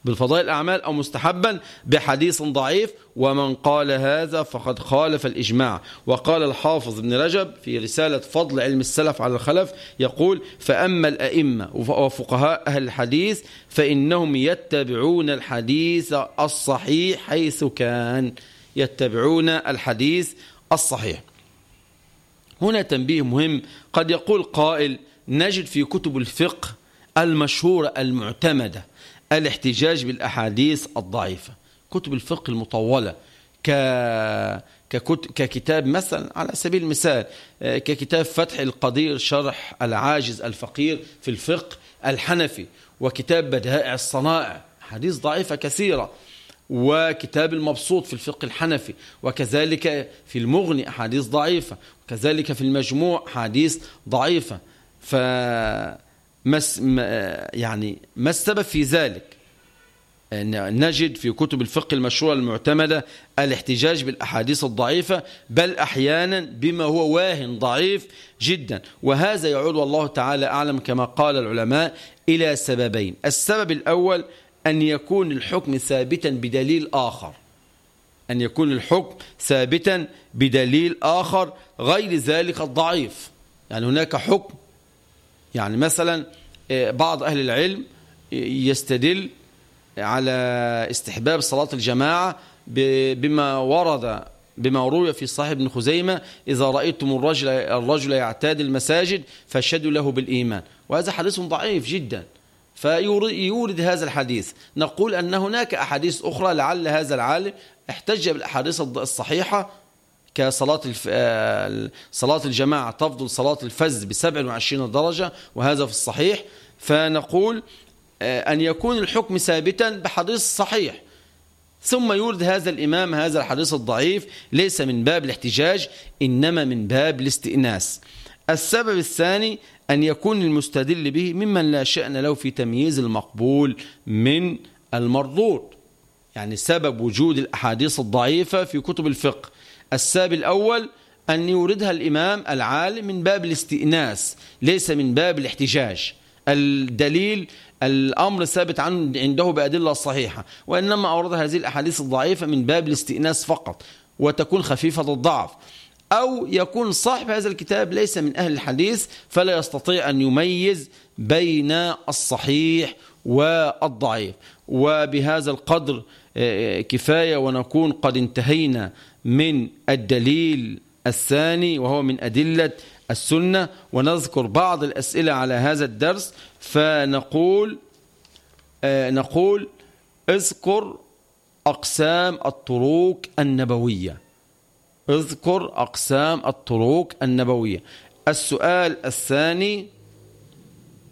بالفضائل الأعمال أو مستحبا بحديث ضعيف ومن قال هذا فقد خالف الإجماع. وقال الحافظ ابن رجب في رسالة فضل علم السلف على الخلف يقول فأما الأئمة وفقهاء أهل الحديث فإنهم يتبعون الحديث الصحيح حيث كان يتبعون الحديث الصحيح. هنا تنبيه مهم. قد يقول قائل نجد في كتب الفقه المشهورة المعتمدة الاحتجاج بالأحاديث الضعيفة. كتب الفقه المطولة ك... ككتاب مثلا على سبيل المثال آه، ككتاب فتح القدير شرح العاجز الفقير في الفقه الحنفي وكتاب بدائع الصنائع. حديث ضعيفة كثيرة. وكتاب المبسوط في الفقه الحنفي وكذلك في المغني أحاديث ضعيفة وكذلك في المجموع أحاديث ضعيفة. ف يعني ما السبب في ذلك؟ نجد في كتب الفقه المشهورة المعتمدة الاحتجاج بالأحاديث الضعيفة بل أحيانا بما هو واهن ضعيف جدا. وهذا يعود والله تعالى أعلم كما قال العلماء إلى سببين. السبب الأول أن يكون الحكم ثابتا بدليل آخر. أن يكون الحكم ثابتا بدليل آخر غير ذلك الضعيف. يعني هناك حكم يعني مثلا آه، بعض أهل العلم يستدل على استحباب صلاة الجماعة بما ورد بما روي في صاحب ابن خزيمة إذا رأيتم الرجل, الرجل يعتاد المساجد فاشهدوا له بالإيمان. وهذا حديث ضعيف جدا. فيورد هذا الحديث. نقول أن هناك أحاديث أخرى لعل هذا العالم احتج بالأحاديث الصحيحة كصلاة الف... آه، صلاة الجماعة تفضل صلاة الفز ب 27 درجة وهذا في الصحيح. فنقول آه، أن يكون الحكم ثابتا بحديث صحيح. ثم يورد هذا الإمام هذا الحديث الضعيف ليس من باب الاحتجاج إنما من باب الاستئناس. السبب الثاني أن يكون المستدل به ممن لا شأن له في تمييز المقبول من المردود يعني سبب وجود الأحاديث الضعيفة في كتب الفقه. السبب الأول أن يوردها الإمام العالم من باب الاستئناس ليس من باب الاحتجاج. الدليل الأمر ثابت عنده بأدلة صحيحة وإنما أورد هذه الأحاديث الضعيفة من باب الاستئناس فقط وتكون خفيفة الضعف. أو يكون صاحب هذا الكتاب ليس من أهل الحديث فلا يستطيع أن يميز بين الصحيح والضعيف. وبهذا القدر آه، كفاية ونكون قد انتهينا من الدليل الثاني وهو من أدلة السنة. ونذكر بعض الأسئلة على هذا الدرس فنقول آه نقول اذكر أقسام الطرق النبوية. اذكر أقسام الطرق النبوية. السؤال الثاني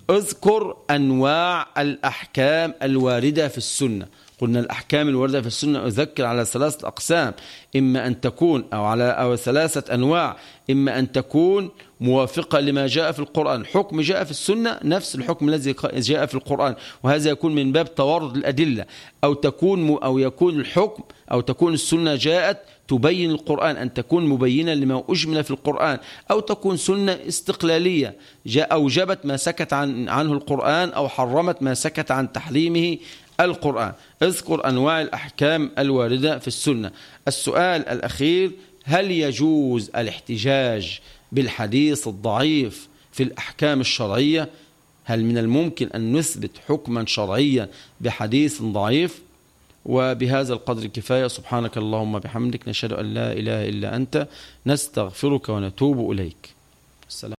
اذكر أنواع الأحكام الواردة في السنة. قلنا الأحكام الواردة في السنة أذكر على ثلاثة أقسام إما أن تكون أو على أو ثلاثة أنواع إما أن تكون موافقة لما جاء في القرآن. حكم جاء في السنة نفس الحكم الذي جاء في القرآن وهذا يكون من باب توارد الأدلة. أو تكون أو يكون الحكم أو تكون السنة جاءت تبين القرآن أن تكون مبينة لما أجمل في القرآن أو تكون سنة استقلالية. أوجبت ما سكت عن عنه القرآن أو حرمت ما سكت عن تحريمه القرآن. اذكر أنواع الأحكام الواردة في السنة. السؤال الأخير هل يجوز الاحتجاج بالحديث الضعيف في الأحكام الشرعية؟ هل من الممكن أن نثبت حكما شرعيا بحديث ضعيف؟ وبهذا القدر كفاية سبحانك اللهم بحمدك نشهد أن لا إله إلا أنت نستغفرك ونتوب إليك. السلام